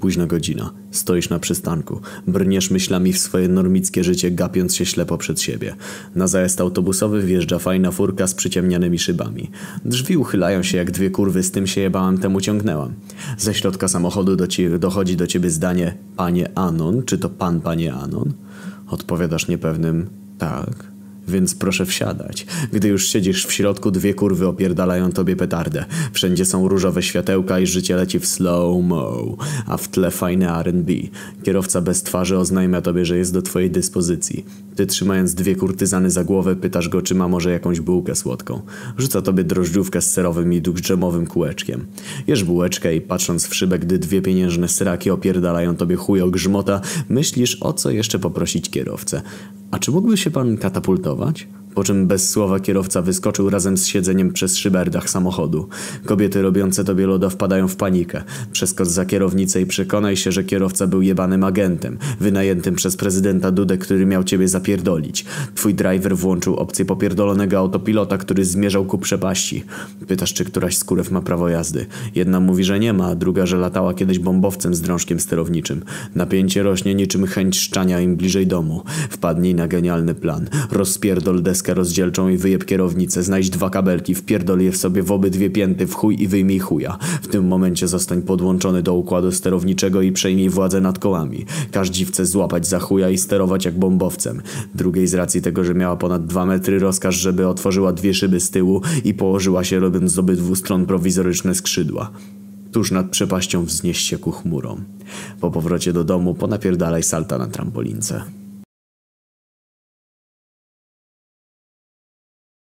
Późna godzina. Stoisz na przystanku. Brniesz myślami w swoje normickie życie, gapiąc się ślepo przed siebie. Na zajazd autobusowy wjeżdża fajna furka z przyciemnianymi szybami. Drzwi uchylają się jak dwie kurwy, z tym się jebałem, temu ciągnęłam. Ze środka samochodu do dochodzi do ciebie zdanie Panie Anon, czy to pan, panie Anon? Odpowiadasz niepewnym Tak. Więc proszę wsiadać. Gdy już siedzisz w środku, dwie kurwy opierdalają tobie petardę. Wszędzie są różowe światełka i życie leci w slow-mo, a w tle fajne R&B. Kierowca bez twarzy oznajmia tobie, że jest do twojej dyspozycji. Ty trzymając dwie kurtyzany za głowę, pytasz go, czy ma może jakąś bułkę słodką. Rzuca tobie drożdżówkę z serowym i dżemowym kółeczkiem. Jesz bułeczkę i patrząc w szybę, gdy dwie pieniężne sraki opierdalają tobie chujo grzmota, myślisz o co jeszcze poprosić kierowcę. A czy mógłby się pan katapultować? Po czym bez słowa kierowca wyskoczył razem z siedzeniem przez szyberdach samochodu. Kobiety robiące tobie loda wpadają w panikę. Przeskocz za kierownicę i przekonaj się, że kierowca był jebanym agentem, wynajętym przez prezydenta Dudę, który miał ciebie zapierdolić. Twój driver włączył opcję popierdolonego autopilota, który zmierzał ku przepaści. Pytasz, czy któraś z kurew ma prawo jazdy. Jedna mówi, że nie ma, a druga, że latała kiedyś bombowcem z drążkiem sterowniczym. Napięcie rośnie niczym chęć szczania im bliżej domu. Wpadnij na genialny plan. Rozpierdol deskę rozdzielczą i wyjeb kierownicę, znajdź dwa kabelki, wpierdol je w sobie w obydwie pięty w chuj i wyjmij chuja. W tym momencie zostań podłączony do układu sterowniczego i przejmij władzę nad kołami. Każ dziwce złapać za chuja i sterować jak bombowcem. Drugiej z racji tego, że miała ponad dwa metry, rozkaż, żeby otworzyła dwie szyby z tyłu i położyła się robiąc z obydwu stron prowizoryczne skrzydła. Tuż nad przepaścią wznieść się ku chmurom. Po powrocie do domu ponapierdalaj salta na trampolince.